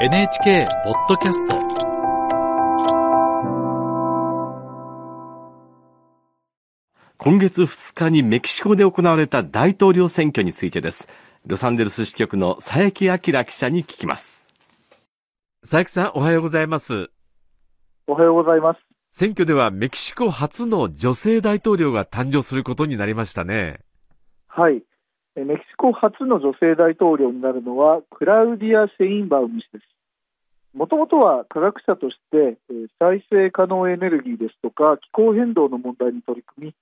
NHK ポッドキャスト今月2日にメキシコで行われた大統領選挙についてです。ロサンゼルス支局の佐伯明記者に聞きます。佐伯さん、おはようございます。おはようございます。選挙ではメキシコ初の女性大統領が誕生することになりましたね。はい。メキシコ初の女性大統領になるのは、クラウディア・シェインバウム氏です。もともとは科学者として、再生可能エネルギーですとか気候変動の問題に取り組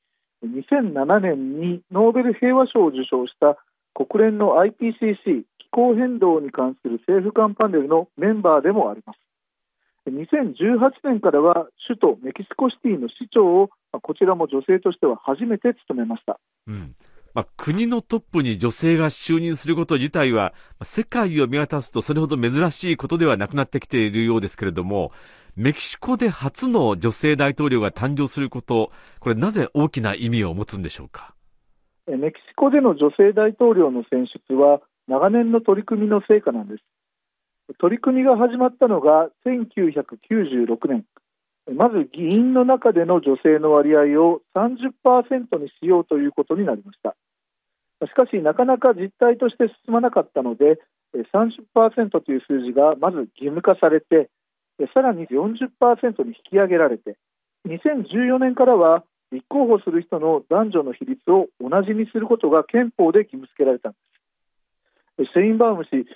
み、2007年にノーベル平和賞を受賞した国連の IPCC 気候変動に関する政府間パネルのメンバーでもあります。2018年からは首都メキシコシティの市長をこちらも女性としては初めて務めました。うん。まあ、国のトップに女性が就任すること自体は、世界を見渡すとそれほど珍しいことではなくなってきているようですけれども、メキシコで初の女性大統領が誕生すること、これなぜ大きな意味を持つんでしょうか？メキシコでの女性大統領の選出は長年の取り組みの成果なんです。取り組みが始まったのが1996年。まず議員の中での女性の割合を30%にしようということになりました。しかし、なかなか実態として進まなかったので、30%という数字がまず義務化されて、さらに40%に引き上げられて、2014年からは立候補する人の男女の比率を同じにすることが憲法で義務付けられたんです。シェインバウム氏、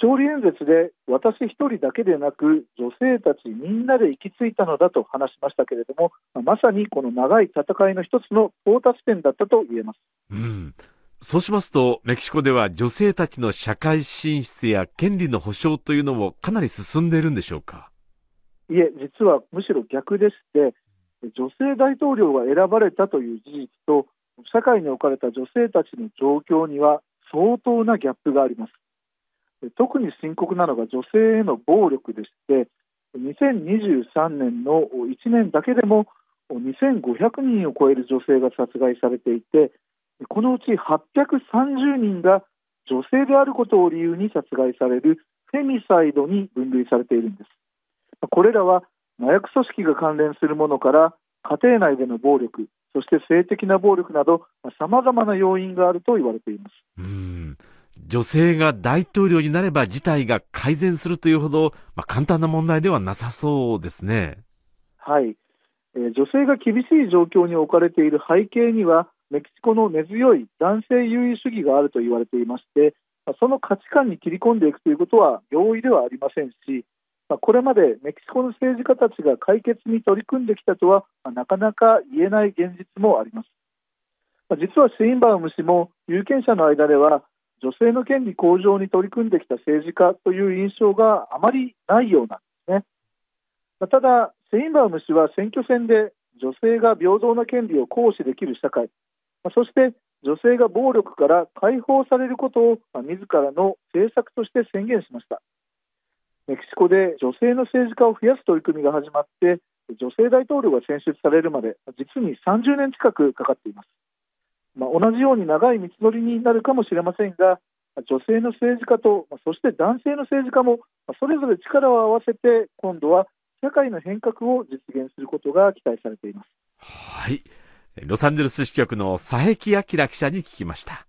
勝利演説で私一人だけでなく女性たちみんなで行き着いたのだと話しましたけれども、まさにこの長い戦いの一つの到達点だったと言えます。うん。そうしますと、メキシコでは女性たちの社会進出や権利の保障というのもかなり進んでいるんでしょうか？いえ、実はむしろ逆でして、女性大統領が選ばれたという事実と、社会に置かれた女性たちの状況には相当なギャップがあります。特に深刻なのが女性への暴力でして、2023年の1年だけでも2500人を超える女性が殺害されていて、このうち830人が女性であることを理由に殺害されるフェミサイドに分類されているんです。これらは麻薬組織が関連するものから家庭内での暴力、そして性的な暴力などさまざまな要因があると言われています。うん。女性が大統領になれば事態が改善するというほど、まあ、簡単な問題ではなさそうですね。はい、えー女性が厳しい状況に置かれている背景にはメキシコの根強い男性優位主義があると言われていましてその価値観に切り込んでいくということは容易ではありませんしこれまでメキシコの政治家たちが解決に取り組んできたとは、なかなか言えない現実もあります。実はシェインバウム氏も有権者の間では女性の権利向上に取り組んできた政治家という印象があまりないようなんですね。ただ、シェインバウム氏は選挙戦で女性が平等な権利を行使できる社会、そして女性が暴力から解放されることを、ま自らの政策として宣言しました。メキシコで女性の政治家を増やす取り組みが始まって、女性大統領が選出されるまで実に30年近くかかっています。まあ、同じように長い道のりになるかもしれませんが、女性の政治家と、そして男性の政治家も、それぞれ力を合わせて、今度は社会の変革を実現することが期待されています。はい。ロサンゼルス支局の佐伯明記者に聞きました。